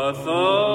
Athar.